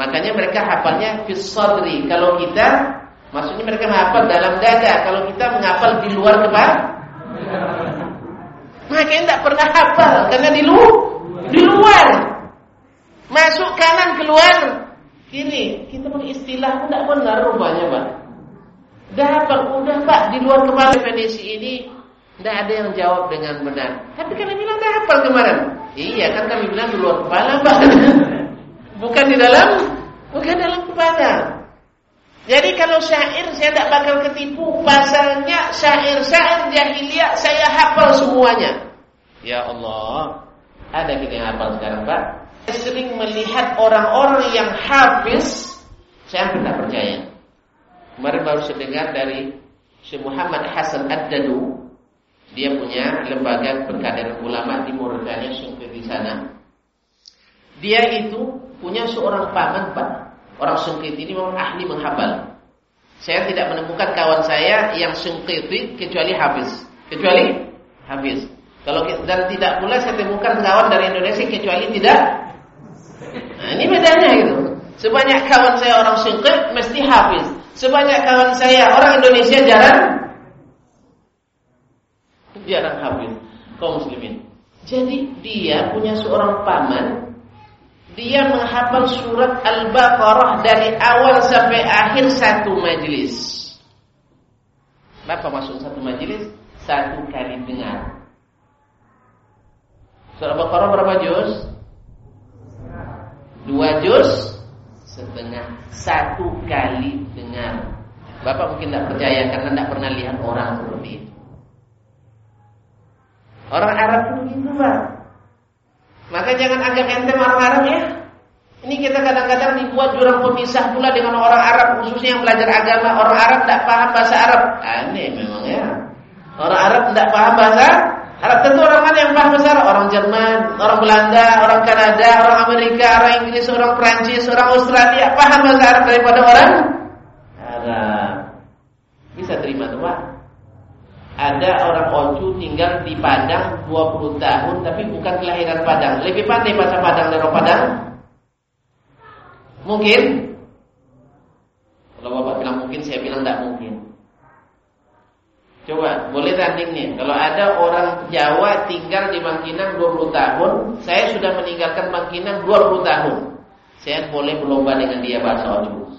Makanya mereka hafalnya fisadri. Kalau kita maksudnya mereka menghafal dalam dada. Kalau kita menghafal di luar kepala. Makanya tidak pernah hafal karena di luar, di luar. Masuk kanan keluar kiri. Kita pakai istilah tidak benar rupanya, Pak. Dah hafal udah Pak di luar kepala definisi ini tidak ada yang jawab dengan benar. Tapi kalian bilang dah hafal kemarin. Iya kan kami bilang di luar kepala, Pak. Bukan di dalam, bukan dalam kepala. Jadi kalau syair saya tidak bakal ketipu. Pasalnya syair-syair jahiliyah Saya hafal semuanya. Ya Allah Ada kita yang hafal sekarang Pak? Saya sering melihat orang-orang yang hafiz Saya tidak percaya. Kemarin baru saya dengar dari Muhammad Hasan Ad-Dadu Dia punya lembaga perkaderan ulama di Mauritania Sungkir di sana. Dia itu punya seorang paman Pak Orang sengkit ini memang ahli menghafal. Saya tidak menemukan kawan saya yang sengkit kecuali habis. Kecuali habis. Kalau dan tidak pula saya temukan kawan dari Indonesia kecuali tidak. Nah, ini bedanya gitu. Sebanyak kawan saya orang sengkit mesti habis. Sebanyak kawan saya orang Indonesia jarang jarang habis kaum muslimin. Jadi dia punya seorang paman dia menghafal surat Al-Baqarah dari awal sampai akhir satu majlis. Berapa masuk satu majlis? Satu kali dengar. Surat Al-Baqarah berapa juz? Dua juz setengah. Satu kali dengar. Bapak mungkin tidak percaya karena tidak pernah lihat orang seperti itu. Orang Arab itu begitu, Pak. Maka jangan anggap ente orang Arab ya. Ini kita kadang-kadang dibuat jurang pemisah pula dengan orang Arab khususnya yang belajar agama. Orang Arab tidak paham bahasa Arab. Aneh memang ya. Orang Arab tidak paham bahasa Arab. Tentu orang mana yang paham bahasa Arab? Orang Jerman, orang Belanda, orang Kanada, orang Amerika, orang Inggris, orang Prancis, orang Australia paham bahasa Arab daripada orang Arab. Bisa terima tuh Pak? Ada orang Oju tinggal di Padang 20 tahun tapi bukan kelahiran Padang. Lebih pandai bahasa Padang dari Padang? Mungkin? Kalau Bapak bilang mungkin, saya bilang tidak mungkin. Coba, boleh tanding nih. Kalau ada orang Jawa tinggal di Bangkinang 20 tahun, saya sudah meninggalkan Bangkinang 20 tahun. Saya boleh berlomba dengan dia bahasa Oju.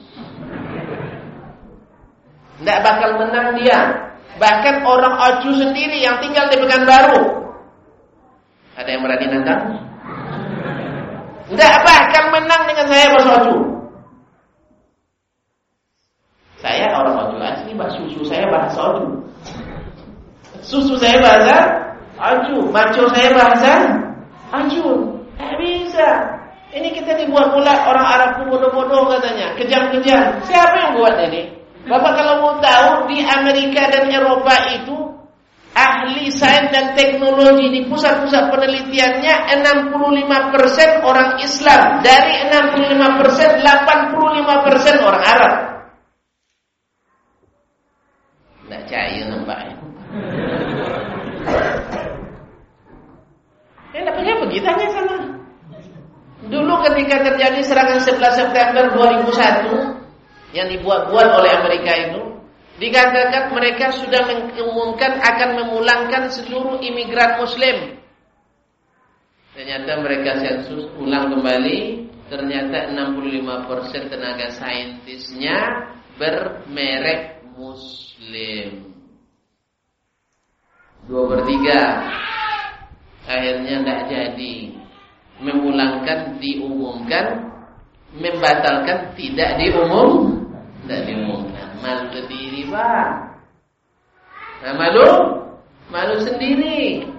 Tidak bakal menang dia Bahkan orang Oju sendiri yang tinggal di Pekanbaru. Ada yang berani nantang? Tidak bahkan menang dengan saya bahasa Oju. Saya orang Oju asli, bah susu saya bahasa Oju. Susu saya bahasa Oju, maco saya bahasa Oju. Tak bisa. Ini kita dibuat pula orang Arab bodoh-bodoh katanya, kejam-kejam. Siapa yang buat ini? Bapak kalau mau tahu di Amerika dan Eropa itu ahli sains dan teknologi di pusat-pusat penelitiannya 65% orang Islam dari 65% 85% orang Arab. Tidak cair nampaknya. Ya, namanya begitu hanya sana. Dulu ketika terjadi serangan 11 September 2001 yang dibuat-buat oleh Amerika itu dikatakan mereka sudah mengumumkan akan memulangkan seluruh imigran muslim. Ternyata mereka sensus ulang kembali, ternyata 65% tenaga saintisnya bermerek muslim. Dua per tiga Akhirnya tidak jadi Memulangkan diumumkan Membatalkan tidak diumum tidak diumumkan. Malu sendiri pak. Nah, malu, malu sendiri.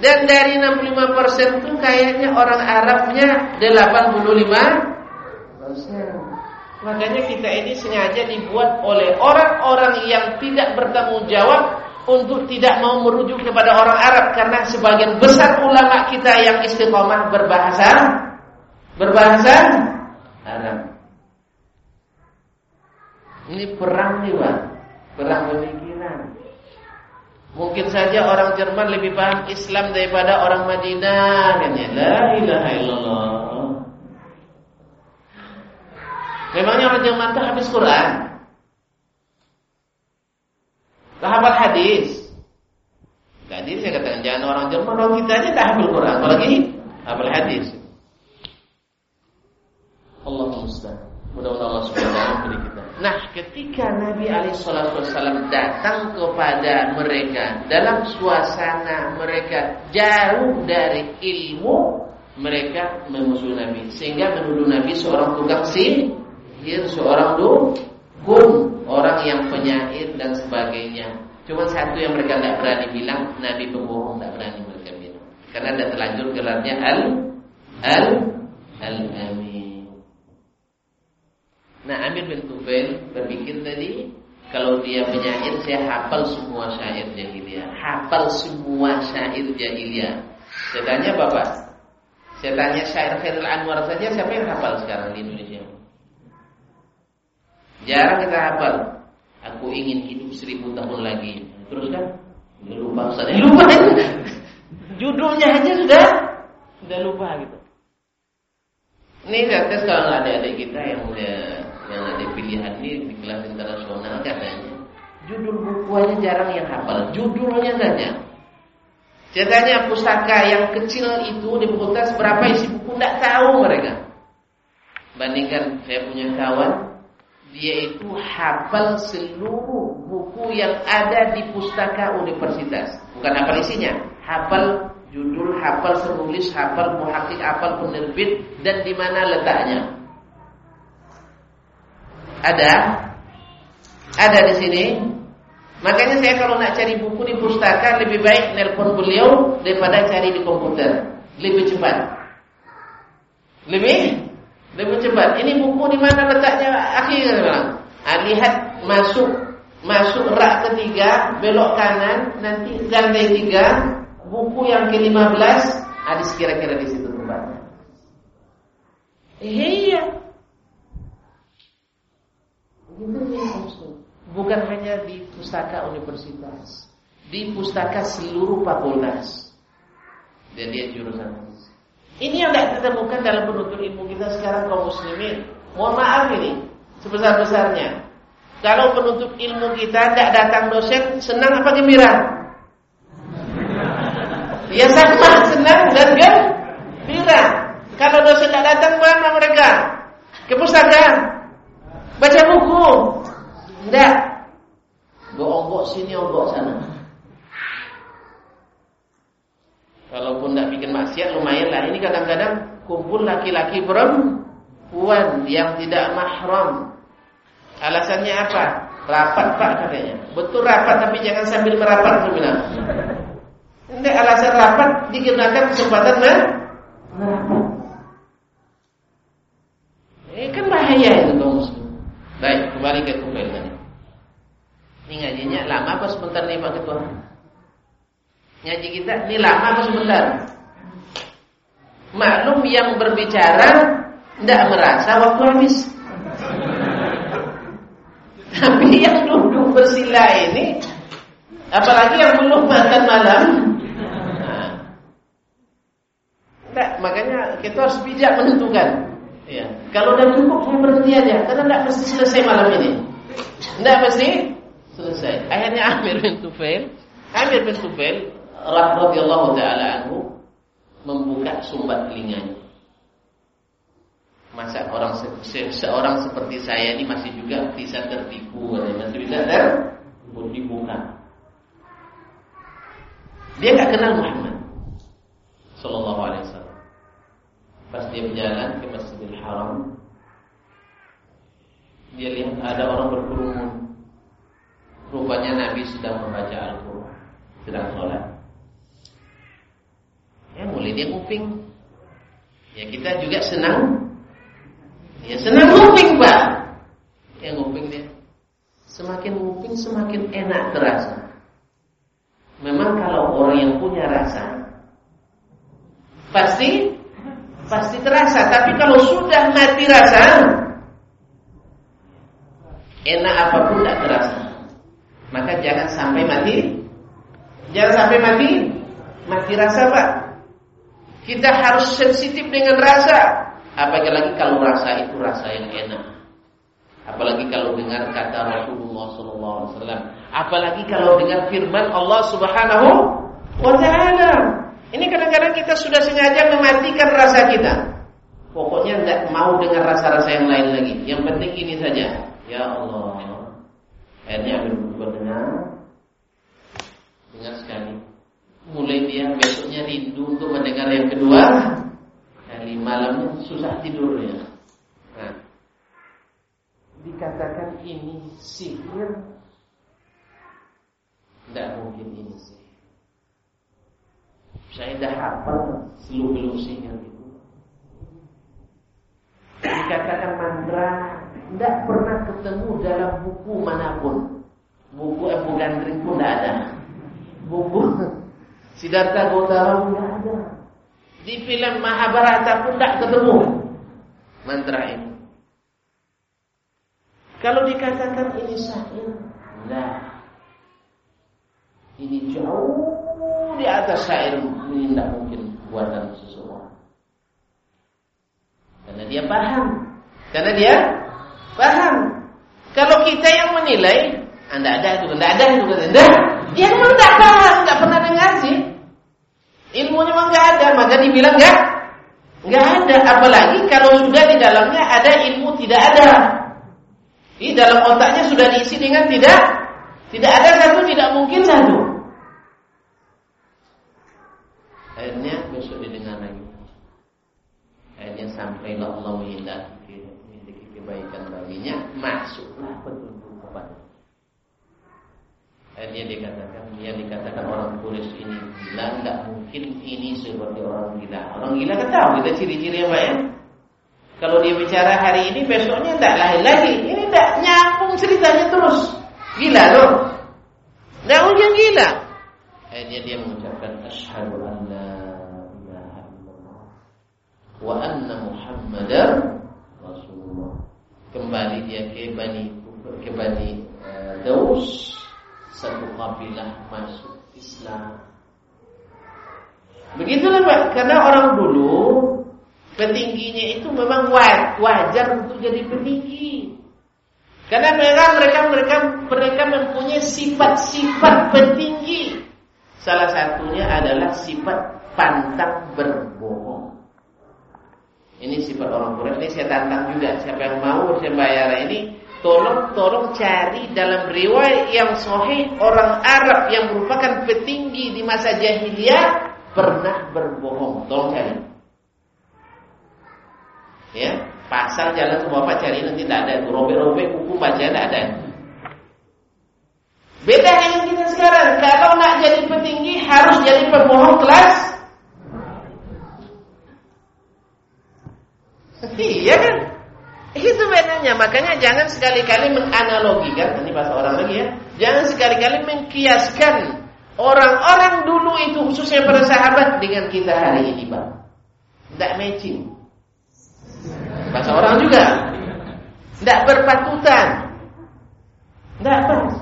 Dan dari 65% itu kayaknya orang Arabnya 85%. Makanya kita ini sengaja dibuat oleh orang-orang yang tidak bertanggung jawab untuk tidak mau merujuk kepada orang Arab karena sebagian besar ulama kita yang istiqomah berbahasa berbahasa Arab. Ini perang nih Pak Perang pemikiran Mungkin saja orang Jerman lebih paham Islam daripada orang Madinah kan ya? La ilaha illallah Memangnya orang Jerman itu habis Quran? Hafal hadis. Jadi saya katakan jangan orang Jerman, orang kita aja tak hafal Quran, apalagi hafal hadis. Allah mustahil. Mudah-mudahan Allah Subhanahu wa kita. Nah, ketika Nabi Alaihissalam datang kepada mereka dalam suasana mereka jauh dari ilmu, mereka memusuhi Nabi sehingga menuduh Nabi seorang tukang sihir, seorang dukun, orang yang penyair dan sebagainya. Cuma satu yang mereka tidak berani bilang, Nabi pembohong tidak berani mereka bilang. Karena ada terlanjur gelarnya al al al amin. Nah Amir bin Tufail berpikir tadi kalau dia penyair saya hafal semua syair jahiliyah, hafal semua syair jahiliyah. Saya tanya Bapak, saya tanya syair Khairul Anwar saja siapa yang hafal sekarang di Indonesia? Jarang kita hafal. Aku ingin hidup seribu tahun lagi. Terus kan? lupa Ustaz. lupa. Judulnya aja sudah sudah lupa gitu. Ini saya tes kalau ada adik kita yang udah yang ada pilihan ini di kelas internasional katanya. Judul buku aja jarang yang hafal judulnya saja. Saya tanya pustaka yang kecil itu di buku tas berapa isi buku? Tidak tahu mereka. Bandingkan saya punya kawan dia itu hafal seluruh buku yang ada di pustaka universitas. Bukan hafal isinya hafal judul hafal penulis hafal muhakik hafal penerbit dan di mana letaknya ada? Ada di sini. Makanya saya kalau nak cari buku di pustaka lebih baik nelpon beliau daripada cari di komputer. Lebih cepat. Lebih lebih cepat. Ini buku di mana letaknya? Akhir bilang. Ah, lihat masuk masuk rak ketiga, belok kanan, nanti lantai tiga, buku yang ke-15 ada kira-kira di situ tempatnya. Iya. Bukan hanya di pustaka universitas, di pustaka seluruh fakultas. Dan dia jurusan Ini yang tidak kita temukan dalam penutur ilmu kita sekarang kaum muslimin. Mohon maaf ini, sebesar-besarnya. Kalau penuntut ilmu kita tidak datang dosen, senang apa gembira? Ya sama, senang dan gembira. Kalau dosen tidak datang, mana mereka? Ke pustaka. Baca buku. Enggak. Gue sini, onggok sana. Kalaupun tidak bikin maksiat lumayan lah. Ini kadang-kadang kumpul laki-laki perempuan yang tidak mahram. Alasannya apa? Rapat pak katanya. Betul rapat tapi jangan sambil merapat tuh bilang. Ini alasan rapat digunakan kesempatan merapat. Ini kan bahaya itu. Baik, kembali ke Kufail tadi. Ini ngajinya lama apa sebentar nih Pak Ketua? Ngaji kita ini lama apa sebentar? Maklum yang berbicara tidak merasa waktu habis. Tapi yang duduk bersila ini Apalagi yang belum makan malam nah, makanya kita harus bijak menentukan Ya. Kalau udah cukup saya berhenti aja karena tidak mesti selesai malam ini. Tidak mesti selesai. Akhirnya Amir bin Tufail, Amir bin Tufail radhiyallahu taala anhu membuka sumbat telinganya. Masa orang se seorang seperti saya ini masih juga bisa tertipu, masih bisa tertipu dibuka. Dia nggak kenal Muhammad Sallallahu Alaihi Wasallam. Pas dia berjalan ke Masjidil Haram Dia lihat ada orang berkerumun. Rupanya Nabi sedang membaca Al-Quran Sedang sholat. Ya mulai dia nguping Ya kita juga senang. Ya senang nguping pak. Ya nguping dia. Semakin nguping semakin enak terasa. Memang kalau orang yang punya rasa Pasti pasti terasa. Tapi kalau sudah mati rasa, enak apa pun tidak terasa. Maka jangan sampai mati. Jangan sampai mati. Mati rasa, Pak. Kita harus sensitif dengan rasa. Apalagi kalau rasa itu rasa yang enak. Apalagi kalau dengar kata Rasulullah SAW. Apalagi kalau dengar firman Allah Subhanahu wa taala. Ini kadang-kadang kita sudah sengaja mematikan rasa kita. Pokoknya tidak mau dengar rasa-rasa yang lain lagi. Yang penting ini saja. Ya Allah. Akhirnya ambil buku dengar. Dengar sekali. Mulai dia besoknya rindu untuk mendengar yang kedua. Kali malamnya susah tidurnya. Nah, dikatakan ini sihir. Tidak mungkin ini sihir. Saya dah hafal seluruh sihir itu. Dikatakan mantra tidak pernah ketemu dalam buku mana pun. Buku Abu Gandring pun tidak ada. Buku Siddhartha Gautama pun tidak ada. Di film Mahabharata pun tidak ketemu mantra ini. Kalau dikatakan ini sahir, nah ini jauh di atas syair ini tidak mungkin buatan seseorang. Karena dia paham. Karena dia paham. Kalau kita yang menilai, anda ada itu, anda ada itu, anda, dia memang tidak paham, tidak pernah dengar sih. Ilmunya memang nggak ada, maka dibilang nggak, nggak ada. Apalagi kalau sudah di dalamnya ada ilmu tidak ada. Di dalam otaknya sudah diisi dengan tidak, tidak ada satu, tidak mungkin satu. Akhirnya besok didengar lagi. Akhirnya sampailah Allah memiliki kebaikan baginya, masuklah petunjuk kepada. Akhirnya dikatakan, dia dikatakan orang Quraisy ini gila, nggak mungkin ini seperti orang gila. Orang gila kan tahu kita ciri-ciri apa ya? Kalau dia bicara hari ini, besoknya tidak lain lagi. Ini tidak nyambung ceritanya terus. Gila loh. Tidak mungkin gila. Akhirnya dia mengucapkan asyhadu an la ilaha illallah wa anna muhammadar rasulullah. Kembali dia ke Bani ke Bani uh, Daus satu kabilah masuk Islam. Begitulah Pak, karena orang dulu petingginya itu memang wajar untuk jadi petinggi. Karena mereka mereka mereka mereka mempunyai sifat-sifat petinggi. Salah satunya adalah sifat pantang berbohong. Ini sifat orang Quraisy. Ini saya tantang juga. Siapa yang mau sembahyang ini, tolong tolong cari dalam riwayat yang sahih orang Arab yang merupakan petinggi di masa jahiliyah pernah berbohong. Tolong cari. Ya, pasar jalan ke bapak cari nanti tidak ada. Robek-robek buku baca tidak ada. Beda dengan kita sekarang. Kalau nak jadi petinggi harus jadi pembohong kelas. Iya kan? Itu bedanya. Makanya jangan sekali-kali menganalogikan. Ini bahasa orang lagi ya. Jangan sekali-kali mengkiaskan orang-orang dulu itu khususnya para sahabat dengan kita hari ini, Pak. Tidak matching. Bahasa orang juga. Tidak berpatutan. Tidak pas.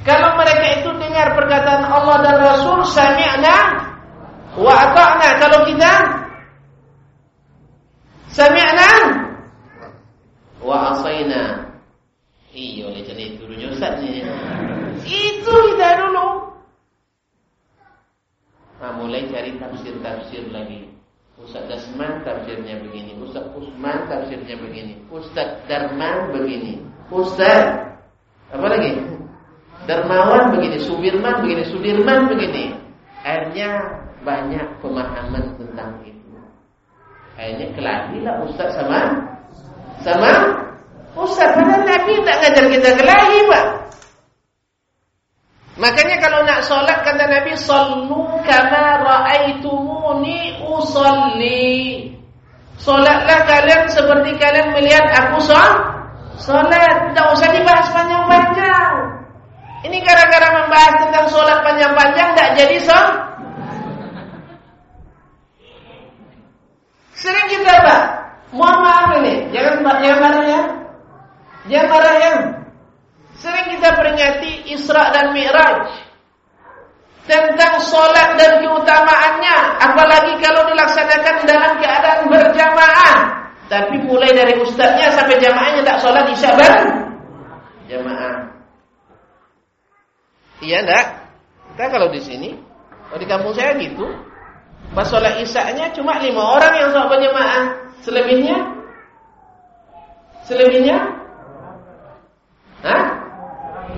Kalau mereka itu dengar perkataan Allah dan Rasul, sami'na wa ata'na. Kalau kita sami'na wa asaina. Iya, oleh jadi turunnya Ustaz ni. Itu kita dulu. Nah, mulai cari tafsir-tafsir lagi. Ustaz Dasman tafsirnya begini, Ustaz Usman tafsirnya begini, Ustaz Darman begini, Ustaz apa lagi? Darmawan begini, Subirman begini, Sudirman begini. Akhirnya banyak pemahaman tentang itu. Akhirnya kelahilah Ustaz sama sama Ustaz. Padahal Nabi tak ngajar kita kelahi, Pak. Makanya kalau nak solat kata Nabi sallu kama raaitumuni usalli. Solatlah kalian seperti kalian melihat aku solat. Tak usah dibahas panjang-panjang. Ini gara-gara membahas tentang solat panjang-panjang tak jadi so. Sering kita Pak, mohon maaf ini, jangan jangan marah ya. Jangan marah ya. Kita peringati Isra dan Mi'raj tentang solat dan keutamaannya, apalagi kalau dilaksanakan dalam keadaan berjamaah. Tapi mulai dari ustadznya sampai jamaahnya tak sholat isya bareng jamaah. Iya enggak? Kita kalau di sini, kalau di kampung saya gitu, pas sholat isya-nya cuma lima orang yang sholat berjamaah. Selebihnya? Selebihnya?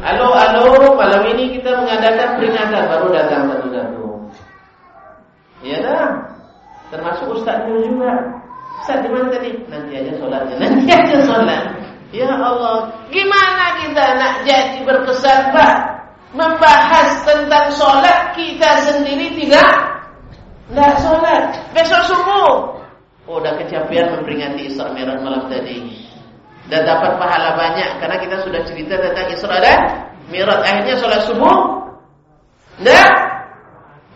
Halo, halo, malam ini kita mengadakan peringatan baru datang satu-satu. Iya dah. Termasuk ustaznya juga. Ustaz di mana tadi? Nanti aja sholatnya. Nanti aja sholat. Ya Allah, gimana kita nak jadi berkesan Pak? Membahas tentang sholat kita sendiri tidak tidak sholat. Besok subuh, oh, udah kecapean memperingati Isra Mi'raj malam tadi. Dan dapat pahala banyak karena kita sudah cerita tentang Isra dan Mi'raj. Akhirnya sholat subuh, tidak,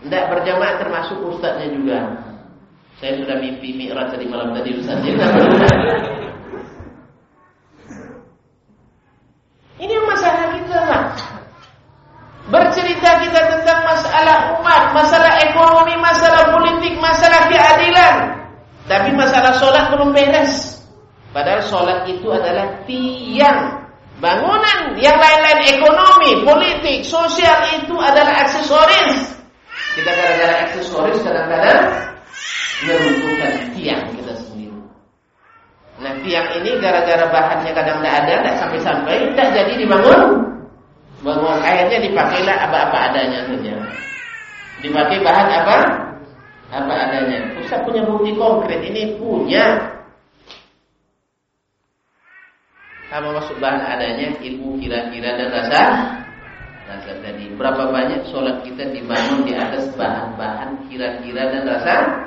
tidak berjamaah termasuk ustaznya juga. Saya sudah mimpi Mi'raj tadi malam tadi Ustaz. Ini masalah kita, Pak. Bercerita kita tentang masalah umat, masalah ekonomi, masalah politik, masalah keadilan. Tapi masalah sholat belum beres. Padahal sholat itu adalah tiang bangunan yang lain-lain ekonomi, politik, sosial itu adalah aksesoris. Kita gara-gara aksesoris kadang-kadang meruntuhkan tiang kita sendiri. Nah tiang ini gara-gara bahannya kadang tidak ada, tidak sampai-sampai, tidak jadi dibangun. Bangun akhirnya dipakailah apa-apa adanya saja. Dipakai bahan apa? Apa adanya. Ustaz punya bukti konkret ini punya. Apa maksud bahan adanya? Ilmu kira-kira dan rasa rasa tadi. Berapa banyak sholat kita dibangun di atas bahan-bahan kira-kira dan rasa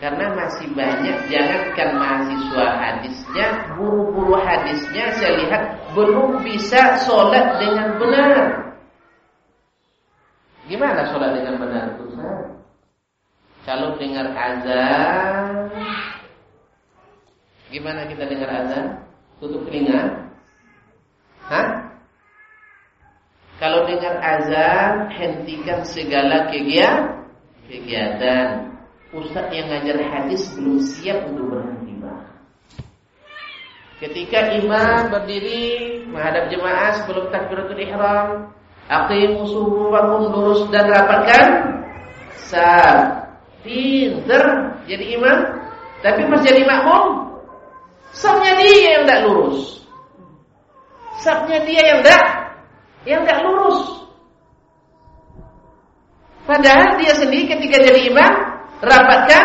karena masih banyak jangankan mahasiswa hadisnya, guru-guru hadisnya saya lihat belum bisa sholat dengan benar. Gimana sholat dengan benar? Kalau dengar azan Gimana kita dengar azan? Tutup telinga Hah? Kalau dengar azan Hentikan segala kegiatan Kegiatan Ustaz yang ngajar hadis belum siap untuk berhenti Ketika imam berdiri menghadap jemaah sebelum takbiratul ihram Aqimu suhufakum lurus dan rapatkan sah. Pinter jadi imam, tapi pas jadi makmum sahnya dia yang tidak lurus. Sahnya dia yang tidak yang tidak lurus. Padahal dia sendiri ketika jadi imam rapatkan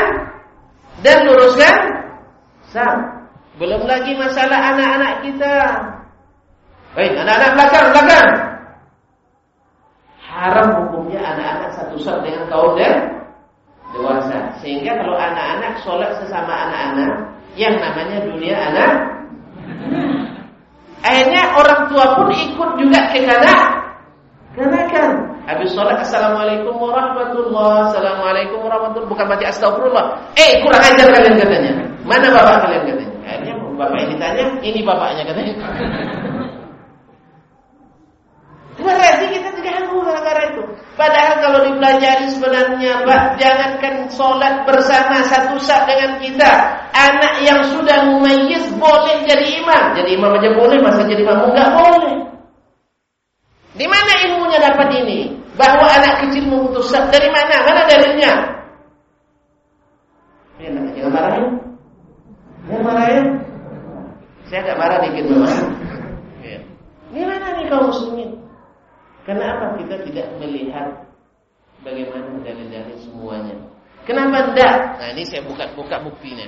dan luruskan sah. Belum lagi masalah anak-anak kita. Baik, anak-anak belakang, belakang haram hukumnya anak-anak satu saf dengan kaum dan dewasa. Sehingga kalau anak-anak sholat sesama anak-anak, yang namanya dunia anak, akhirnya orang tua pun ikut juga ke kanak, kan? Habis sholat Assalamualaikum warahmatullah Assalamualaikum warahmatullah Bukan baca astagfirullah Eh kurang ajar kalian katanya Mana bapak kalian katanya Akhirnya bapak ini tanya Ini bapaknya katanya Berarti kita diganggu gara-gara itu. Padahal kalau dipelajari sebenarnya, Pak, jangankan sholat bersama satu saat dengan kita. Anak yang sudah mumayyiz boleh jadi imam. Jadi imam aja boleh, masa jadi imam enggak boleh. Di mana ilmunya dapat ini? Bahwa anak kecil memutus saf dari mana? Mana dalilnya? Ya, jangan marah ya. Jangan marah ya. Saya agak marah dikit memang. Ya. Gimana nih kaum muslimin? Kenapa kita tidak melihat bagaimana dalil-dalil semuanya? Kenapa tidak? Nah ini saya buka-buka buktinya.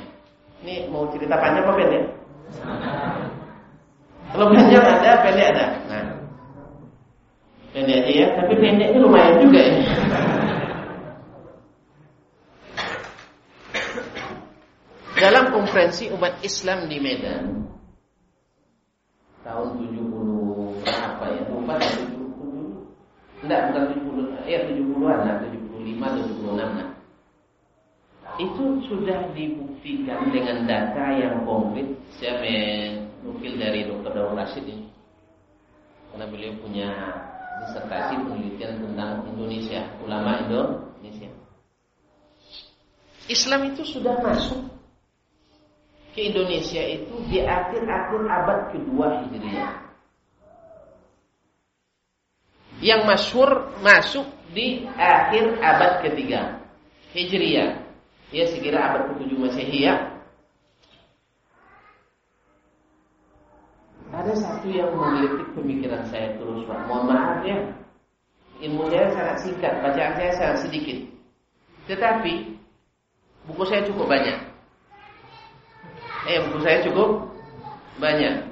Ini mau cerita panjang apa pendek? Kalau panjang ada, pendek ada. Nah, pendek aja ya. Tapi pendeknya lumayan juga ini. Dalam konferensi umat Islam di Medan tahun 70 berapa ya? Lupa 70 Enggak, bukan 70, ya 70-an lah, 75 atau 76 lah. itu sudah dibuktikan dengan data yang konkret. Saya menukil dari Dr. Daul Rashid ini. Karena beliau punya disertasi penelitian tentang Indonesia, ulama Indonesia. Islam itu sudah masuk ke Indonesia itu di akhir-akhir abad kedua Hijriah. Yang masyhur masuk di akhir abad ketiga Hijriah. Ya sekira abad ke-7 Masehi ya. Ada satu yang menggelitik pemikiran saya terus Pak. Mohon maaf ya. Ilmu saya sangat singkat, bacaan saya sangat sedikit. Tetapi buku saya cukup banyak. Eh, buku saya cukup banyak.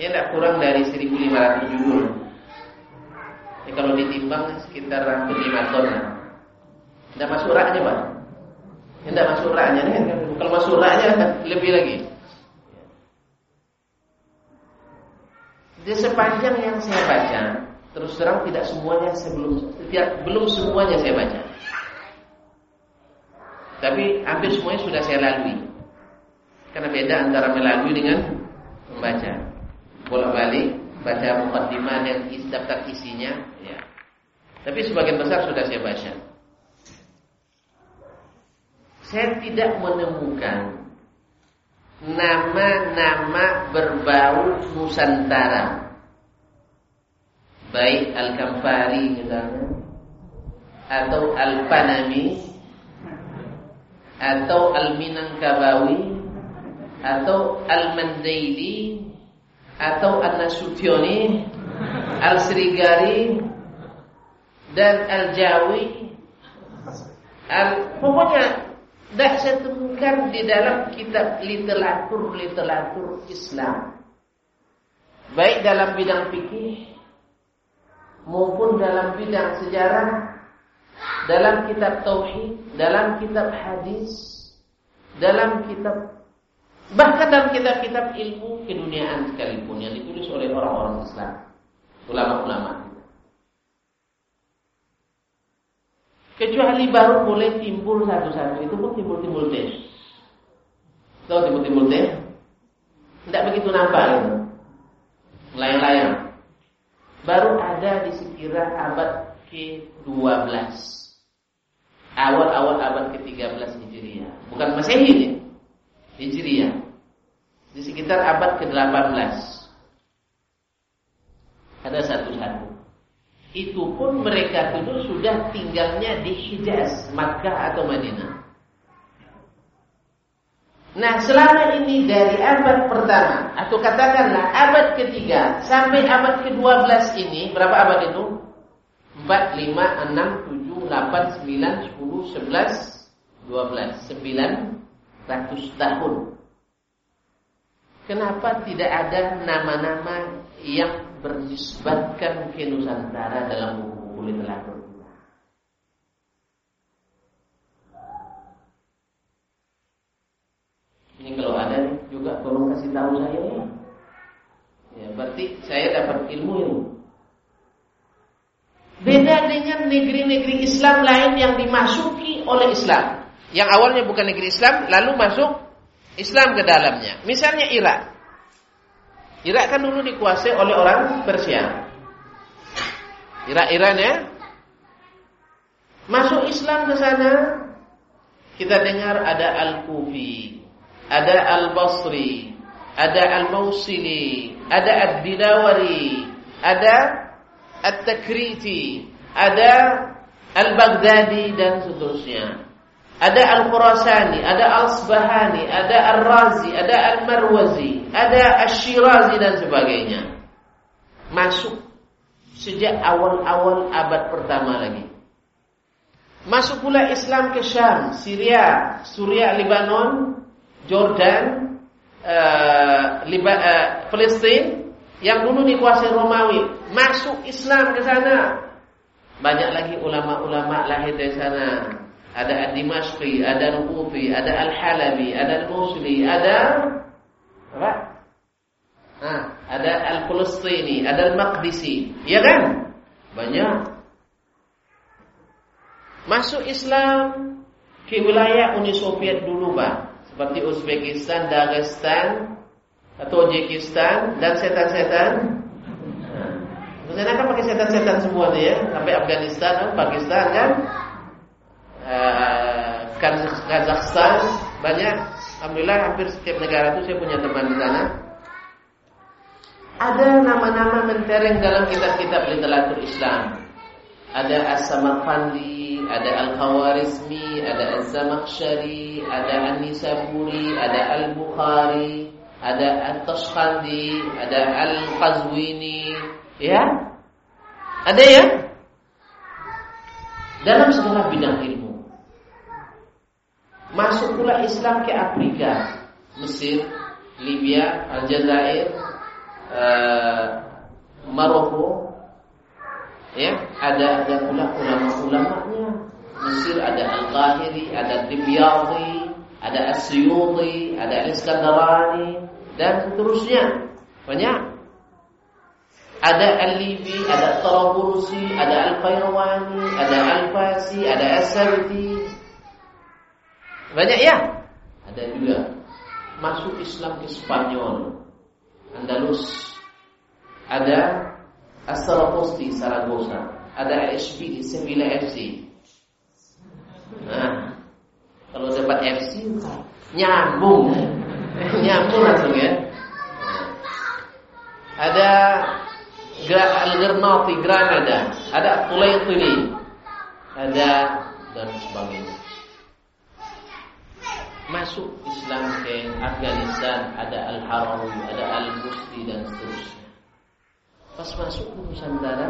Ya tidak kurang dari 1500 judul. Ya, kalau ditimbang sekitar hampir 5 ton. Tidak masuk raknya, Pak. Tidak masuk raknya nih. Kalau masuk raknya lebih lagi. Di sepanjang yang saya baca, terus terang tidak semuanya sebelum tidak belum semuanya saya baca. Tapi hampir semuanya sudah saya lalui. Karena beda antara melalui dengan membaca. Bolak-balik baca mukaddimah yang daftar isinya, ya. Tapi sebagian besar sudah saya baca. Saya tidak menemukan nama-nama berbau Nusantara. Baik Al-Kamfari misalnya atau Al-Panami atau Al-Minangkabawi atau Al-Mandaili atau Al-Nasutyoni Al-Srigari dan Al-Jawi Al pokoknya tidak saya temukan di dalam kitab literatur-literatur Islam. Baik dalam bidang fikih maupun dalam bidang sejarah, dalam kitab tauhid, dalam kitab hadis, dalam kitab bahkan dalam kitab-kitab ilmu keduniaan sekalipun yang ditulis oleh orang-orang Islam, ulama-ulama. Kecuali baru mulai timbul satu-satu itu pun timbul-timbul teh. Tahu timbul-timbul teh? Tidak begitu nampak itu. Layang-layang. Baru ada di sekira abad ke-12. Awal-awal abad ke-13 Hijriah. Bukan Masehi ini. Hijriah. Di sekitar abad ke-18. Ada satu-satu itu pun mereka dulu sudah tinggalnya di Hijaz, Makkah atau Madinah. Nah selama ini dari abad pertama atau katakanlah abad ketiga sampai abad ke-12 ini berapa abad itu? 4, 5, 6, 7, 8, 9, 10, 11, 12 900 tahun Kenapa tidak ada nama-nama yang bernisbatkan ke Nusantara dalam buku-buku literatur kita. Ini kalau ada juga tolong kasih tahu saya ya. Ya, berarti saya dapat ilmu ini. Beda dengan negeri-negeri Islam lain yang dimasuki oleh Islam. Yang awalnya bukan negeri Islam, lalu masuk Islam ke dalamnya. Misalnya Irak. Irak kan dulu dikuasai oleh orang Persia. Irak Iran ya. Masuk Islam ke sana, kita dengar ada Al-Kufi, ada Al-Basri, ada Al-Mausili, ada Ad-Dilawari, ada At-Takriti, ada Al-Baghdadi dan seterusnya. Ada Al-Qurasani, ada Al-Sbahani, ada Al-Razi, ada Al-Marwazi, ada Al-Shirazi dan sebagainya. Masuk sejak awal-awal abad pertama lagi. Masuk pula Islam ke Syam, Syria, Suria, Lebanon, Jordan, uh, Liba, uh, Palestina yang dulu dikuasai Romawi. Masuk Islam ke sana. Banyak lagi ulama-ulama lahir dari sana ada Ad-Dimashqi, ada Al-Qufi, ada Al-Halabi, ada Al-Musli, ada apa? Nah, ada Al-Falastini, ada Al-Maqdisi. Ya kan? Banyak. Masuk Islam ke wilayah Uni Soviet dulu, Pak. Seperti Uzbekistan, Dagestan, atau Uzbekistan dan setan-setan. Nah, kan pakai setan-setan semua tuh ya, sampai Afghanistan, Pakistan kan, Kazakhstan banyak. Alhamdulillah hampir setiap negara itu saya punya teman di sana. Ada nama-nama mentereng dalam kitab-kitab literatur Islam. Ada As-Samarqandi, ada Al-Khawarizmi, ada Az-Zamakhsyari, ada An-Nisaburi, ada Al-Bukhari, ada At-Tashkhandi, ada Al-Qazwini, ya? Ada ya? Dalam segala bidang ilmu. Masuk pula Islam ke Afrika, Mesir, Libya, Aljazair, uh, Maroko, ya ada ada pula ulama-ulamanya. Mesir ada Al-Qahiri, ada Dimyati, ada Asyuti, ada Al-Iskandarani dan seterusnya. Banyak. Ada Al-Libi, ada Taraburusi, ada Al-Qayrawani, ada Al-Fasi, ada As-Sabti. Banyak ya? Ada juga masuk Islam ke Spanyol, Andalus. Ada As-Saragosti, Saragossa. Ada di Sevilla FC. Nah, kalau dapat FC nyambung, nyambung langsung ya. Ada Al-Gernati, Granada, ada Tulaitini, ada dan sebagainya. Masuk Islam ke Afghanistan, ada Al-Harawi, ada Al-Busti dan seterusnya. Pas masuk ke Nusantara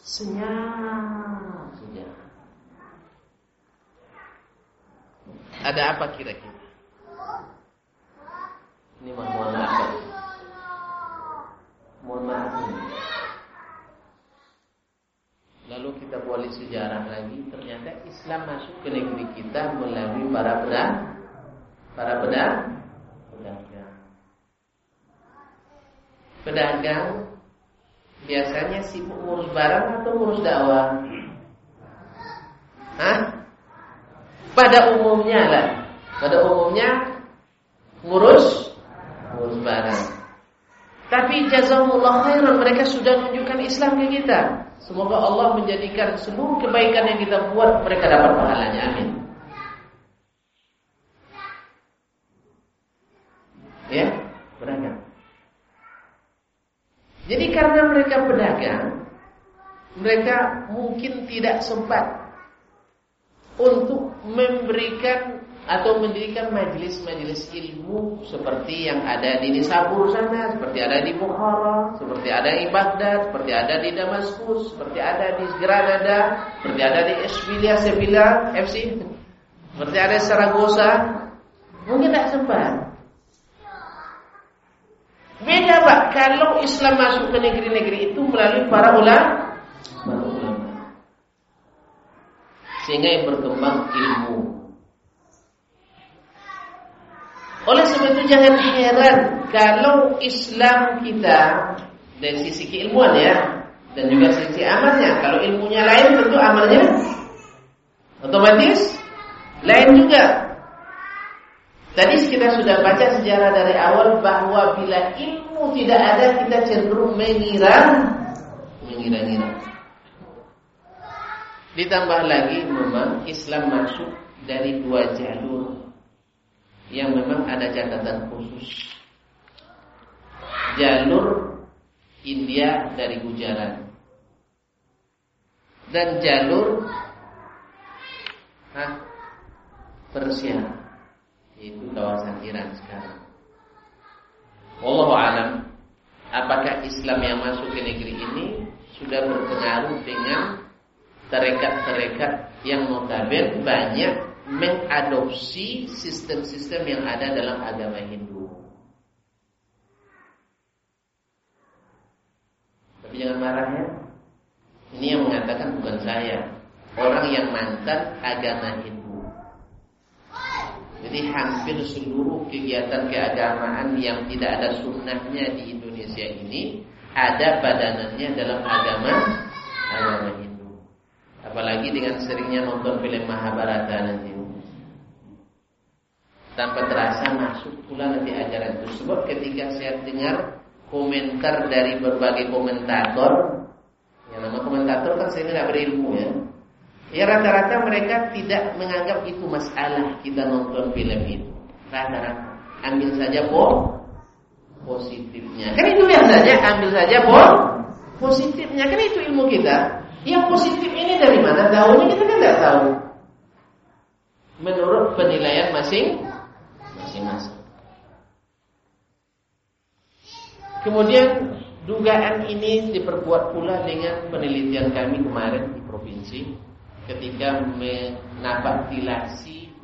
senyap saja. Ada apa kira-kira? Ini mohon maaf. Mohon maaf. Lalu kita boleh sejarah lagi Ternyata Islam masuk ke negeri kita Melalui para pedang Para pedang Pedagang Pedagang biasanya sibuk ngurus barang atau ngurus dakwah? Hah? Pada umumnya lah. Pada umumnya ngurus ngurus barang. Tapi jazakumullah khairan mereka sudah menunjukkan Islam ke kita. Semoga Allah menjadikan seluruh kebaikan yang kita buat mereka dapat pahalanya. Amin. Ya, beragam. Jadi karena mereka pedagang, mereka mungkin tidak sempat untuk memberikan atau mendirikan majelis-majelis ilmu seperti yang ada di Nisabur sana, seperti ada di Bukhara, seperti ada di Baghdad, seperti ada di Damaskus, seperti ada di Granada, seperti ada di Esbilia, Sevilla, FC, seperti ada di Saragossa. Mungkin tidak sempat. Beda Pak kalau Islam masuk ke negeri-negeri itu melalui para ulama. Sehingga yang berkembang ilmu. Oleh sebab itu jangan heran kalau Islam kita dari sisi keilmuan ya dan juga sisi amalnya. Kalau ilmunya lain tentu amalnya otomatis lain juga. Tadi kita sudah baca sejarah dari awal bahwa bila ilmu tidak ada kita cenderung mengira mengira-ngira. Ditambah lagi memang Islam masuk dari dua jalur yang memang ada catatan khusus. Jalur India dari Gujarat dan jalur Hah? Persia yaitu kawasan Iran sekarang. Allah alam, apakah Islam yang masuk ke negeri ini sudah berpengaruh dengan terekat-terekat yang notabene banyak mengadopsi sistem-sistem yang ada dalam agama Hindu. Tapi jangan marah ya. Ini yang mengatakan bukan saya, orang yang mantan agama Hindu. Jadi hampir seluruh kegiatan keagamaan yang tidak ada sunnahnya di Indonesia ini ada padanannya dalam agama agama Hindu. Apalagi dengan seringnya nonton film Mahabharata nanti Tanpa terasa masuk pula nanti ajaran itu Sebab ketika saya dengar komentar dari berbagai komentator Yang nama komentator kan saya tidak berilmu ya. Ya rata-rata mereka tidak menganggap itu masalah kita nonton film itu. Rata-rata. Ambil saja po positifnya. Kan itu biasanya ambil saja po positifnya. Kan itu ilmu kita. Yang positif ini dari mana? Tahunya kita kan tidak tahu. Menurut penilaian masing masing-masing. Kemudian dugaan ini diperkuat pula dengan penelitian kami kemarin di provinsi ketika menapatilasi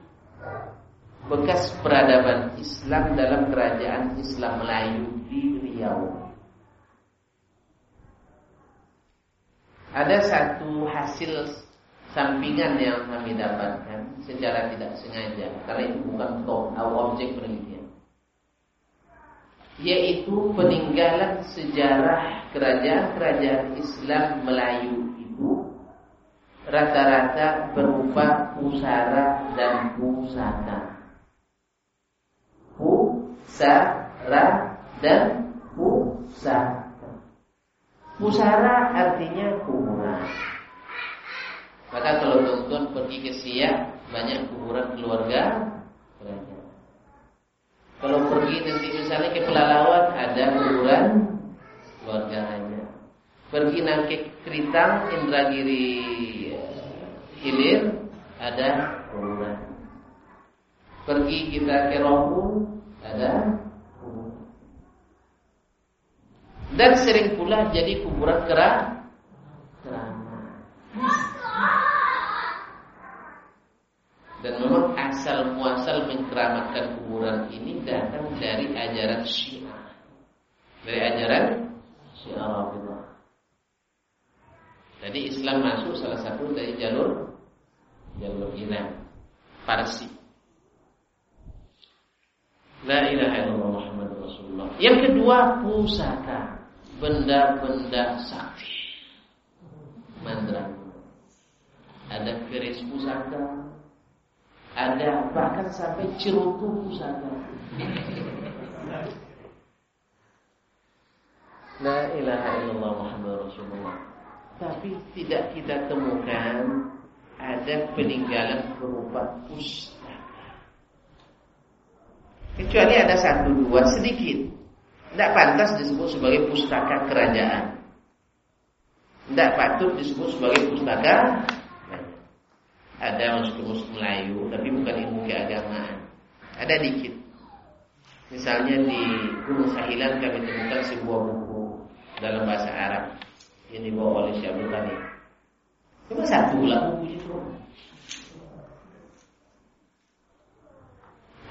bekas peradaban Islam dalam kerajaan Islam Melayu di Riau. Ada satu hasil sampingan yang kami dapatkan secara tidak sengaja karena itu bukan top atau objek penelitian yaitu peninggalan sejarah kerajaan-kerajaan Islam Melayu itu rata-rata berupa pusara dan pusaka. Pusara dan pusaka. Pusara artinya kuburan. Maka kalau tuan pergi ke Siak banyak kuburan keluarga. Kalau pergi nanti misalnya ke Pelalawan ada kuburan keluarga raja. Pergi nanti ke Kritang, Indragiri eh, Hilir ada kuburan. Pergi kita ke Rompung ada dan sering pula jadi kuburan kera Dan memang asal muasal mengkeramatkan kuburan ini datang dari ajaran Syiah. Dari ajaran Syiah. Jadi Islam masuk salah satu dari jalur jalur Iran, Parsi. La ilaha illallah Muhammad Rasulullah. Yang kedua pusaka benda-benda sakti. Mandraguna. Ada keris pusaka, ada bahkan sampai cerutu pusaka. La ilaha illallah Muhammad Rasulullah. Tapi tidak kita temukan ada peninggalan berupa pustaka. Kecuali ada satu dua sedikit tidak pantas disebut sebagai pustaka kerajaan. Tidak patut disebut sebagai pustaka ada musuh-musuh Melayu tapi bukan ilmu keagamaan. Ada dikit. Misalnya di Gunung Sahilan kami temukan sebuah buku dalam bahasa Arab yang dibawa oleh Syekh Abdul Cuma satu lah buku itu.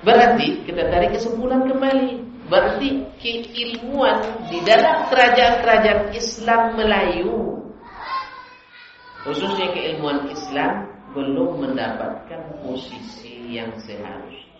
Berarti kita tarik kesimpulan kembali Berarti keilmuan di dalam kerajaan-kerajaan Islam Melayu Khususnya keilmuan Islam Belum mendapatkan posisi yang seharusnya